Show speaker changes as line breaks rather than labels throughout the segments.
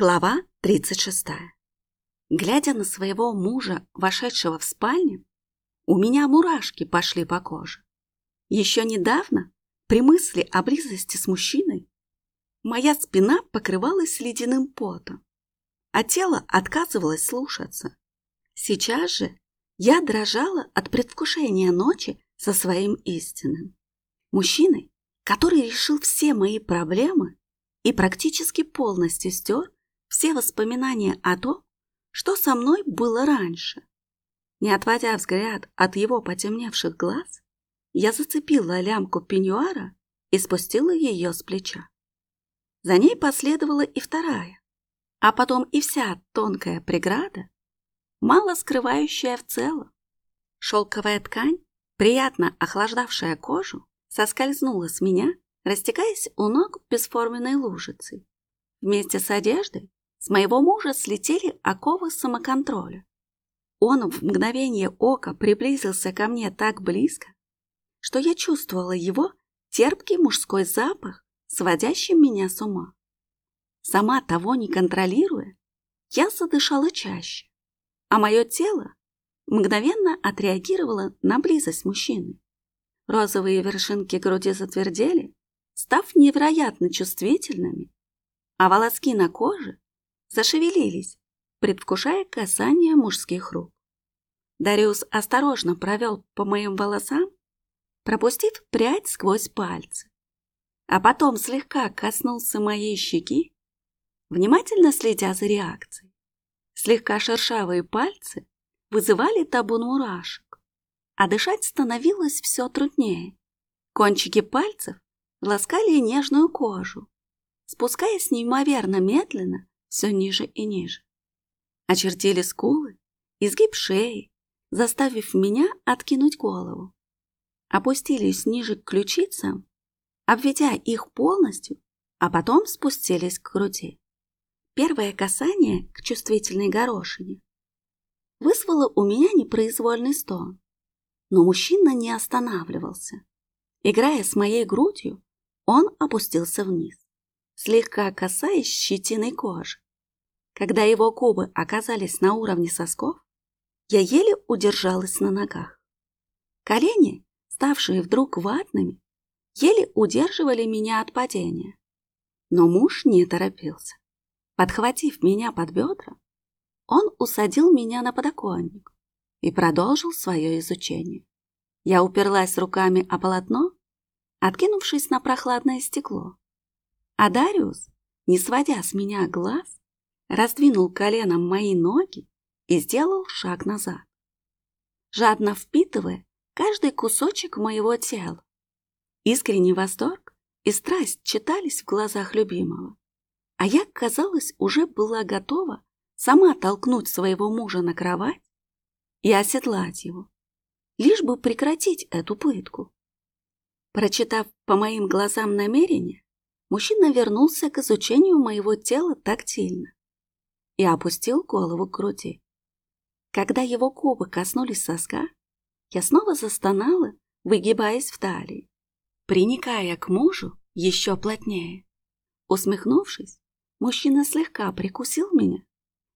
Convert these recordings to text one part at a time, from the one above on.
Глава 36. Глядя на своего мужа, вошедшего в спальню, у меня мурашки пошли по коже. Еще недавно, при мысли о близости с мужчиной, моя спина покрывалась ледяным потом, а тело отказывалось слушаться. Сейчас же я дрожала от предвкушения ночи со своим истинным. Мужчиной, который решил все мои проблемы и практически полностью стер все воспоминания о том, что со мной было раньше. Не отводя взгляд от его потемневших глаз, я зацепила лямку пеньюара и спустила ее с плеча. За ней последовала и вторая, а потом и вся тонкая преграда, мало скрывающая в целом. Шелковая ткань, приятно охлаждавшая кожу, соскользнула с меня, растекаясь у ног бесформенной лужицей. Вместе с одеждой с моего мужа слетели оковы самоконтроля. Он в мгновение ока приблизился ко мне так близко, что я чувствовала его терпкий мужской запах, сводящий меня с ума. Сама того не контролируя, я задышала чаще, а мое тело мгновенно отреагировало на близость мужчины. Розовые вершинки груди затвердели, став невероятно чувствительными, а волоски на коже зашевелились, предвкушая касание мужских рук. Дариус осторожно провел по моим волосам, пропустив прядь сквозь пальцы, а потом слегка коснулся моей щеки, внимательно следя за реакцией. Слегка шершавые пальцы вызывали табун мурашек, а дышать становилось все труднее. Кончики пальцев ласкали нежную кожу, спускаясь неимоверно медленно все ниже и ниже. Очертили скулы, изгиб шеи, заставив меня откинуть голову. Опустились ниже к ключицам, обведя их полностью, а потом спустились к груди. Первое касание к чувствительной горошине вызвало у меня непроизвольный стон, но мужчина не останавливался. Играя с моей грудью, он опустился вниз слегка касаясь щетиной кожи. Когда его губы оказались на уровне сосков, я еле удержалась на ногах. Колени, ставшие вдруг ватными, еле удерживали меня от падения. Но муж не торопился. Подхватив меня под бедра, он усадил меня на подоконник и продолжил свое изучение. Я уперлась руками о полотно, откинувшись на прохладное стекло, а Дариус, не сводя с меня глаз, раздвинул коленом мои ноги и сделал шаг назад, жадно впитывая каждый кусочек моего тела. Искренний восторг и страсть читались в глазах любимого, а я, казалось, уже была готова сама толкнуть своего мужа на кровать и оседлать его, лишь бы прекратить эту пытку. Прочитав по моим глазам намерение, мужчина вернулся к изучению моего тела тактильно и опустил голову к груди. Когда его губы коснулись соска, я снова застонала, выгибаясь в талии, приникая к мужу еще плотнее. Усмехнувшись, мужчина слегка прикусил меня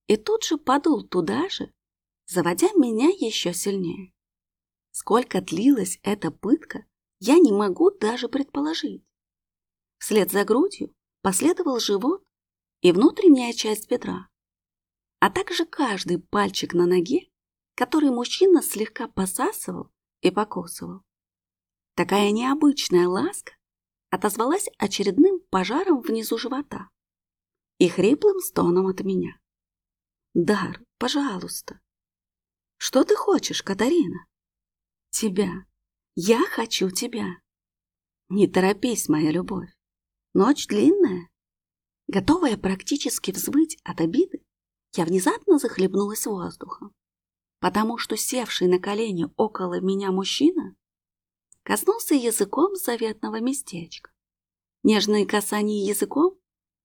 и тут же подул туда же, заводя меня еще сильнее. Сколько длилась эта пытка, я не могу даже предположить. Вслед за грудью последовал живот и внутренняя часть бедра, а также каждый пальчик на ноге, который мужчина слегка посасывал и покусывал. Такая необычная ласка отозвалась очередным пожаром внизу живота и хриплым стоном от меня. «Дар, пожалуйста!» «Что ты хочешь, Катарина?» «Тебя. Я хочу тебя!» «Не торопись, моя любовь. Ночь длинная. Готовая практически взвыть от обиды, я внезапно захлебнулась воздухом, потому что севший на колени около меня мужчина коснулся языком заветного местечка. Нежные касания языком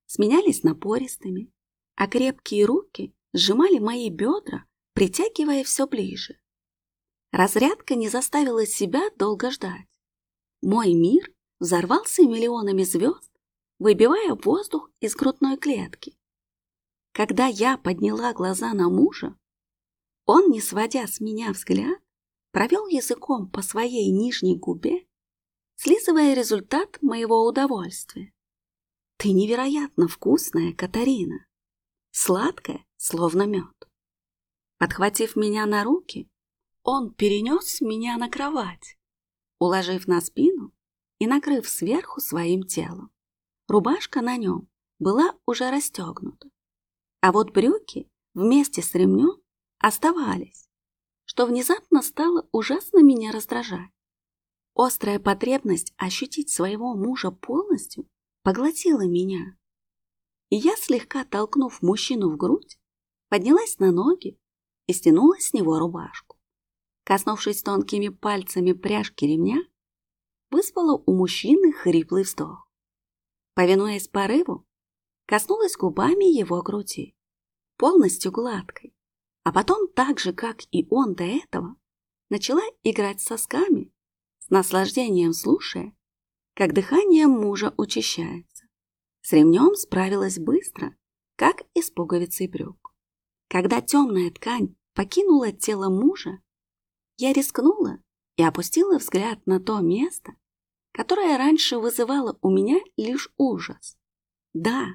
сменялись напористыми, а крепкие руки сжимали мои бедра, притягивая все ближе. Разрядка не заставила себя долго ждать. Мой мир взорвался миллионами звезд, выбивая воздух из грудной клетки. Когда я подняла глаза на мужа, он, не сводя с меня взгляд, провел языком по своей нижней губе, слизывая результат моего удовольствия. Ты невероятно вкусная, Катарина. Сладкая, словно мед. Подхватив меня на руки, он перенес меня на кровать, уложив на спину и накрыв сверху своим телом. Рубашка на нем была уже расстегнута, а вот брюки вместе с ремнем оставались, что внезапно стало ужасно меня раздражать. Острая потребность ощутить своего мужа полностью поглотила меня. И я, слегка толкнув мужчину в грудь, поднялась на ноги и стянула с него рубашку. Коснувшись тонкими пальцами пряжки ремня, вызвала у мужчины хриплый вздох. Повинуясь порыву, коснулась губами его груди, полностью гладкой, а потом так же, как и он до этого, начала играть сосками, с наслаждением слушая, как дыхание мужа учащается. С ремнем справилась быстро, как и с пуговицей брюк. Когда темная ткань покинула тело мужа, я рискнула и опустила взгляд на то место, которое раньше вызывало у меня лишь ужас. Да,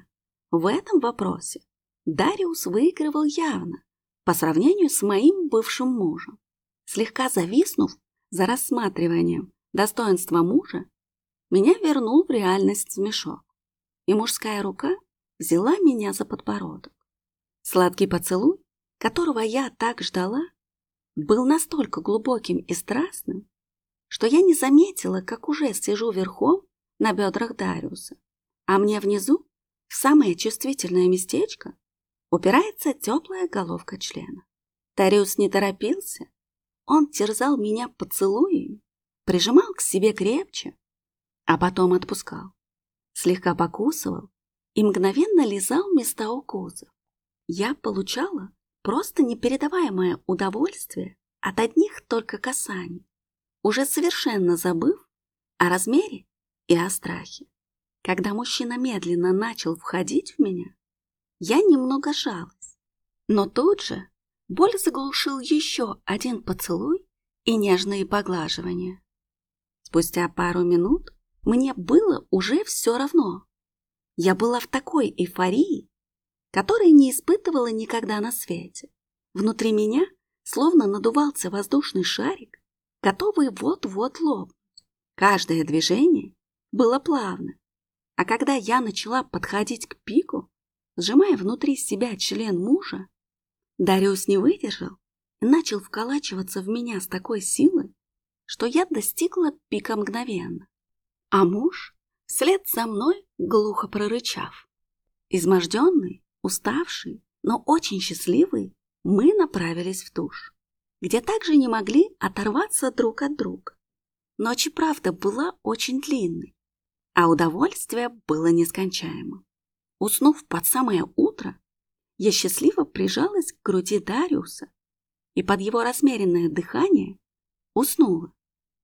в этом вопросе Дариус выигрывал явно по сравнению с моим бывшим мужем. Слегка зависнув за рассматриванием достоинства мужа, меня вернул в реальность смешок, и мужская рука взяла меня за подбородок. Сладкий поцелуй, которого я так ждала, был настолько глубоким и страстным, что я не заметила, как уже сижу верхом на бедрах Дариуса, а мне внизу, в самое чувствительное местечко, упирается теплая головка члена. Дариус не торопился, он терзал меня поцелуями, прижимал к себе крепче, а потом отпускал. Слегка покусывал и мгновенно лизал места укусов. Я получала просто непередаваемое удовольствие от одних только касаний, уже совершенно забыв о размере и о страхе. Когда мужчина медленно начал входить в меня, я немного жалась, но тут же боль заглушил еще один поцелуй и нежные поглаживания. Спустя пару минут мне было уже все равно. Я была в такой эйфории, которой не испытывала никогда на свете. Внутри меня словно надувался воздушный шарик, готовый вот-вот лопнуть. Каждое движение было плавно, а когда я начала подходить к пику, сжимая внутри себя член мужа, Дариус не выдержал и начал вколачиваться в меня с такой силой, что я достигла пика мгновенно а муж вслед за мной глухо прорычав. Изможденный, уставший, но очень счастливый, мы направились в душ, где также не могли оторваться друг от друга. Ночь и правда была очень длинной, а удовольствие было нескончаемым. Уснув под самое утро, я счастливо прижалась к груди Дариуса и под его размеренное дыхание уснула,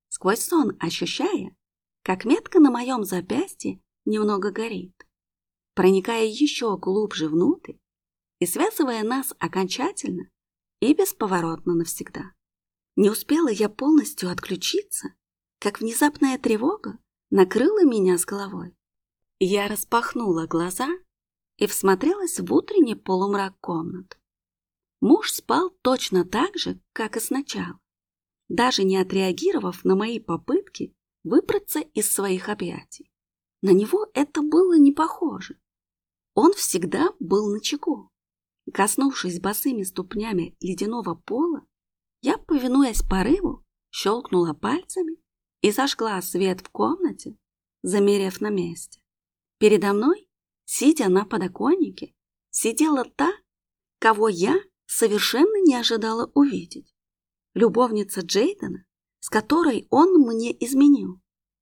сквозь сон ощущая, как метка на моем запястье немного горит, проникая еще глубже внутрь и связывая нас окончательно и бесповоротно навсегда. Не успела я полностью отключиться, как внезапная тревога накрыла меня с головой. Я распахнула глаза и всмотрелась в утренний полумрак комнат. Муж спал точно так же, как и сначала, даже не отреагировав на мои попытки выбраться из своих объятий. На него это было не похоже. Он всегда был на Коснувшись босыми ступнями ледяного пола, я, повинуясь порыву, щелкнула пальцами и зажгла свет в комнате, замерев на месте. Передо мной, сидя на подоконнике, сидела та, кого я совершенно не ожидала увидеть. Любовница Джейдена с которой он мне изменил.